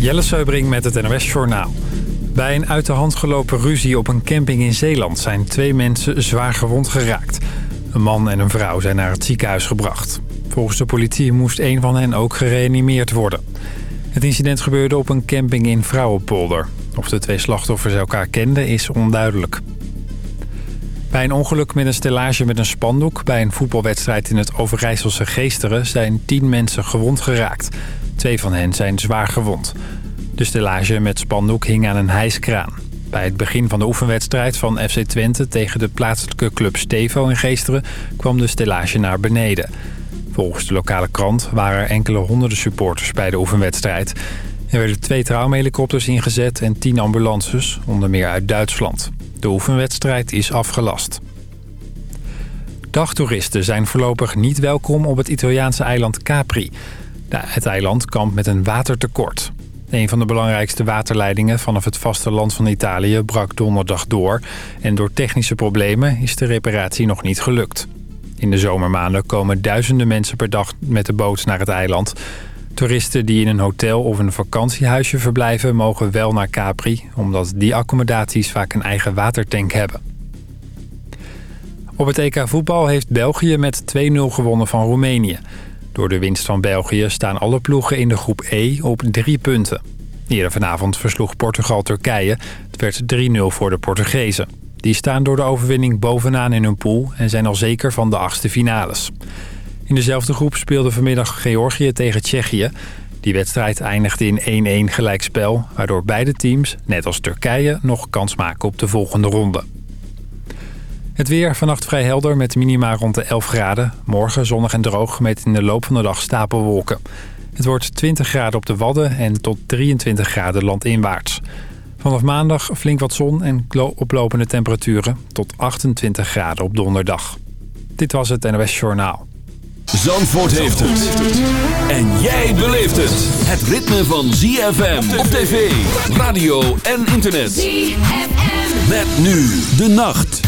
Jelle Seubring met het NOS Journaal. Bij een uit de hand gelopen ruzie op een camping in Zeeland... zijn twee mensen zwaar gewond geraakt. Een man en een vrouw zijn naar het ziekenhuis gebracht. Volgens de politie moest een van hen ook gereanimeerd worden. Het incident gebeurde op een camping in Vrouwenpolder. Of de twee slachtoffers elkaar kenden is onduidelijk. Bij een ongeluk met een stellage met een spandoek... bij een voetbalwedstrijd in het Overijsselse Geesteren... zijn tien mensen gewond geraakt. Twee van hen zijn zwaar gewond. De stellage met spandoek hing aan een hijskraan. Bij het begin van de oefenwedstrijd van FC Twente... tegen de plaatselijke club Stevo in Geesteren... kwam de stellage naar beneden. Volgens de lokale krant waren er enkele honderden supporters bij de oefenwedstrijd. Er werden twee traumahelikopters ingezet en tien ambulances, onder meer uit Duitsland. De oefenwedstrijd is afgelast. Dagtoeristen zijn voorlopig niet welkom op het Italiaanse eiland Capri. Het eiland kampt met een watertekort. Een van de belangrijkste waterleidingen vanaf het vasteland van Italië brak donderdag door... en door technische problemen is de reparatie nog niet gelukt. In de zomermaanden komen duizenden mensen per dag met de boot naar het eiland. Toeristen die in een hotel of een vakantiehuisje verblijven mogen wel naar Capri... omdat die accommodaties vaak een eigen watertank hebben. Op het EK voetbal heeft België met 2-0 gewonnen van Roemenië. Door de winst van België staan alle ploegen in de groep E op drie punten. Eerder vanavond versloeg Portugal Turkije. Het werd 3-0 voor de Portugezen. Die staan door de overwinning bovenaan in hun pool en zijn al zeker van de achtste finales. In dezelfde groep speelde vanmiddag Georgië tegen Tsjechië. Die wedstrijd eindigde in 1-1 gelijkspel... waardoor beide teams, net als Turkije, nog kans maken op de volgende ronde. Het weer vannacht vrij helder met minima rond de 11 graden. Morgen zonnig en droog met in de loop van de dag stapelwolken. Het wordt 20 graden op de Wadden en tot 23 graden landinwaarts. Vanaf maandag flink wat zon en oplopende temperaturen tot 28 graden op donderdag. Dit was het NOS Journaal. Zandvoort heeft het. En jij beleeft het. Het ritme van ZFM op tv, radio en internet. ZFM. Met nu de nacht.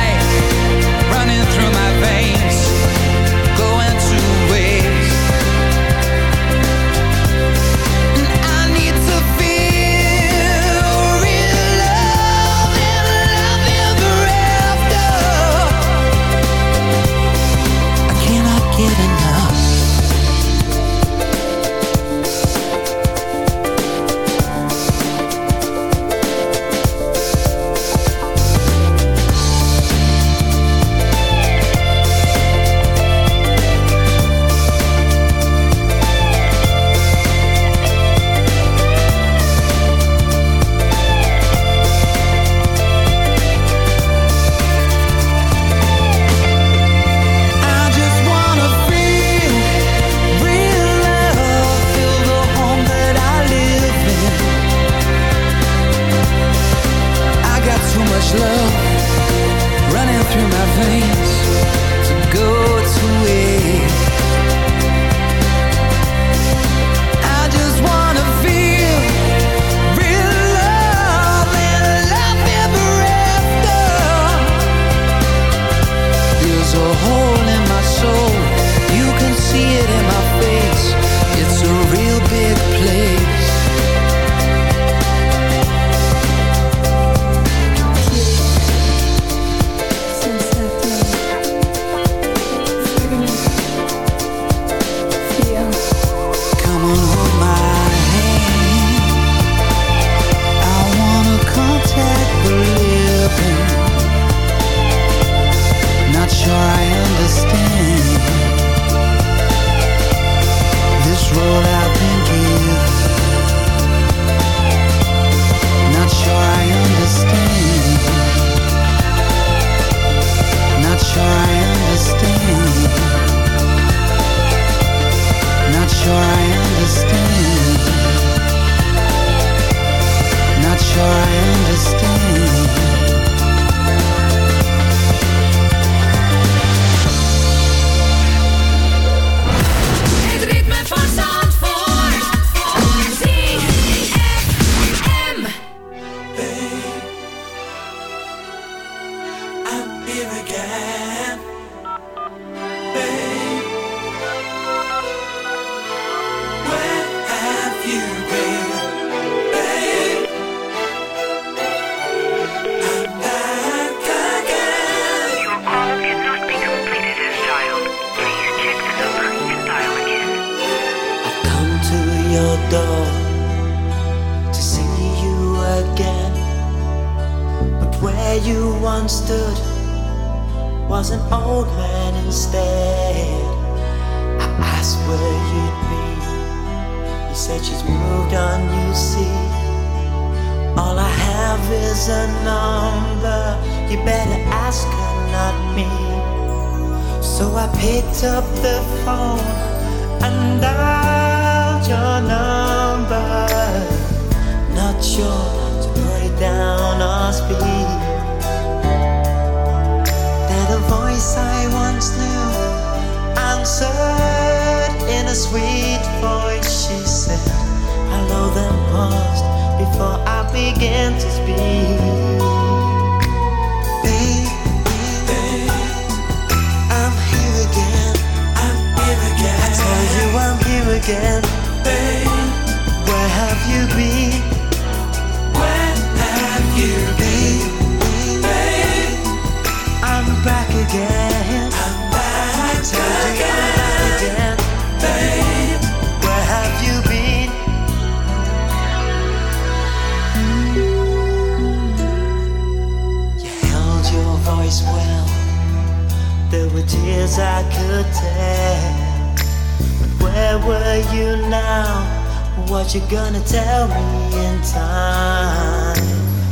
tell me in time?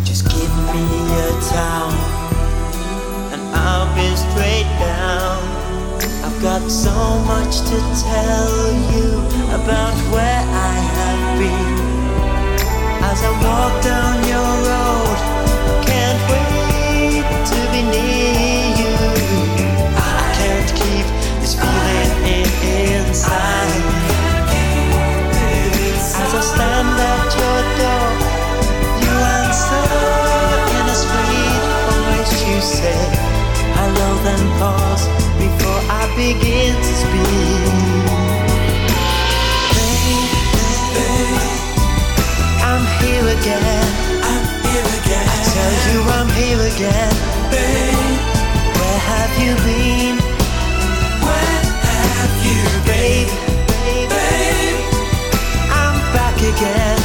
Just give me a towel and I'll be straight down. I've got so much to tell you about where I have been. As I walk down your road, can't wait to be near you. I can't keep this feeling inside. Then pause before I begin to speak. Babe, I'm here again. I'm here again. I tell you I'm here again. Babe, where have you been? Where have you been? Babe, babe, I'm back again.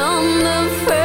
From the first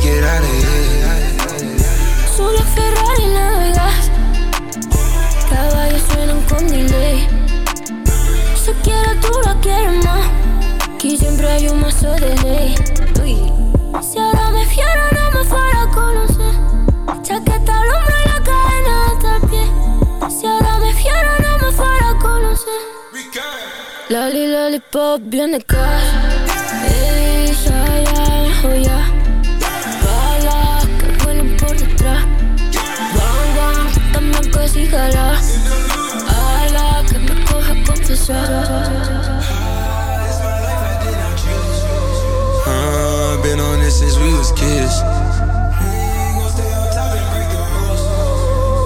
get out of here. Solo Ferrari navegas, caballos suenan con delay. Si quiero tú lo quieres más, aquí siempre hay un mazo de ley. Si ahora me fiero no me fuera a conocer, chaqueta al hombro y la cadena hasta el pie. Si ahora me fiero no me fuera a conocer. Loli, lollipop, viene cash. Que me coja been on this since we was kids.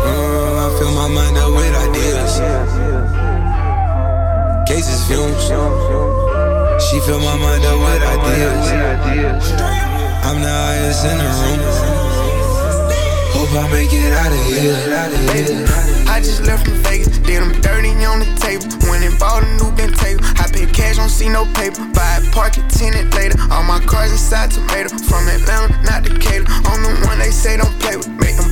Uh, I fill my mind up with ideas. Cases fumes. She fill my mind up with ideas. I'm the highest in the room. Hope I make it out of here. I just left from Vegas, did them dirty on the table. Went and bought a new Bentayga. I pay cash, don't see no paper. Buy it, park it, tenant later. All my cars inside tomato. From Atlanta, not Decatur. On the one they say don't play with. Make them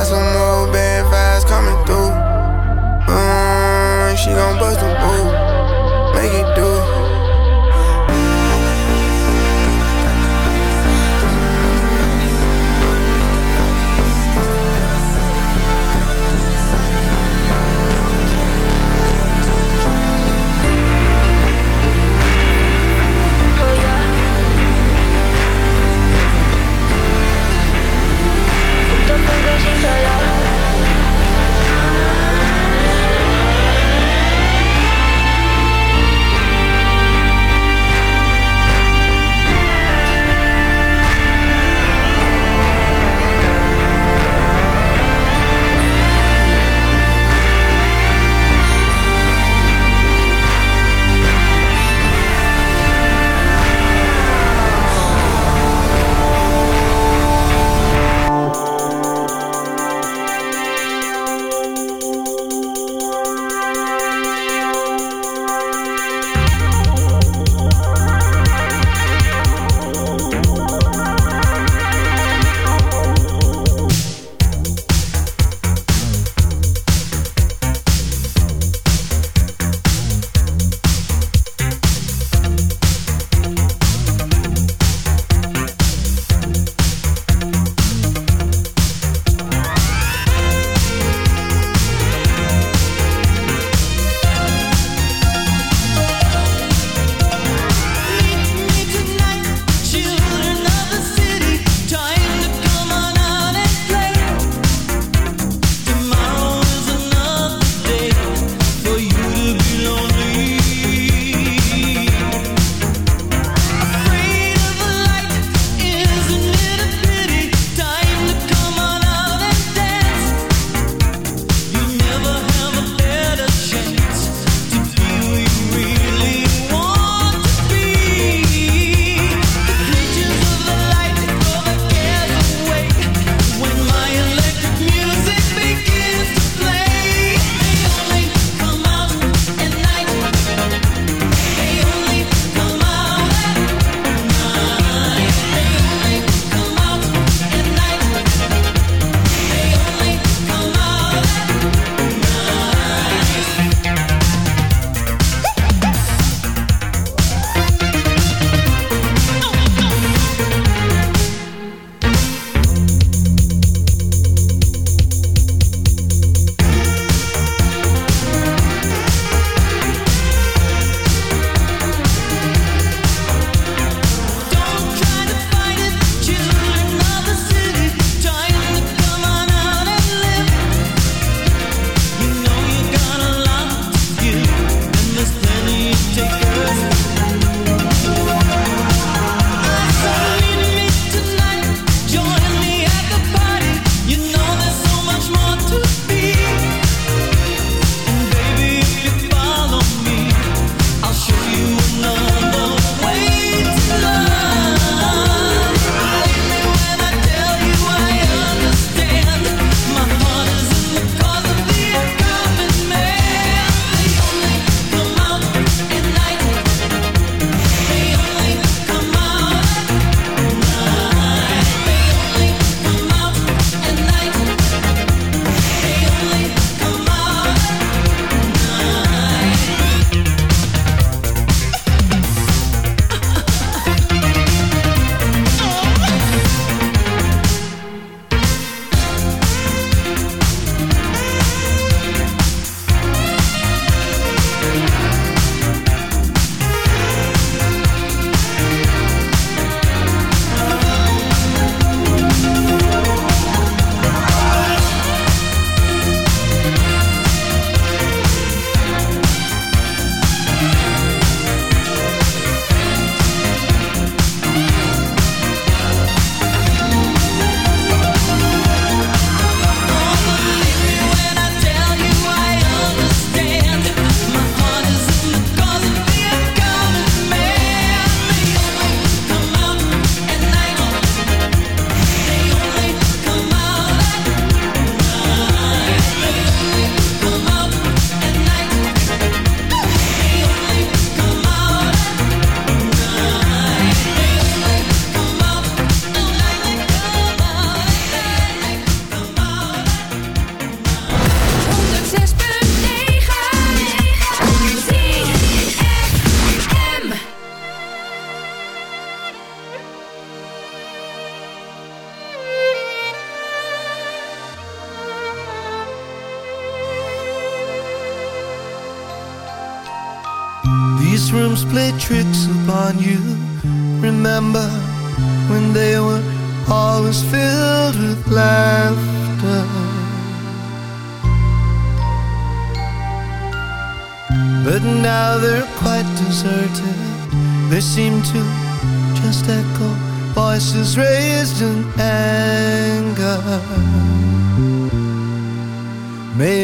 Got some more bad vibes coming through. Mm, she gon' bust a move, make it do.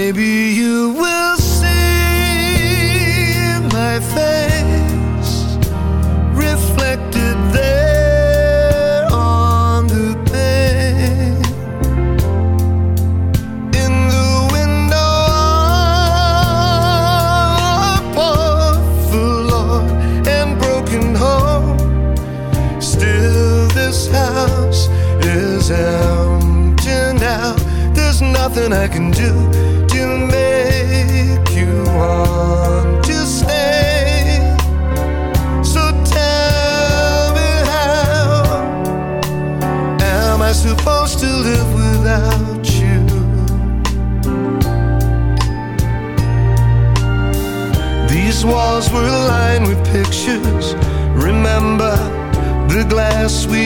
Maybe you will see my face reflected there on the pane in the window above the Lord and broken home. Still, this house is empty now. There's nothing I can do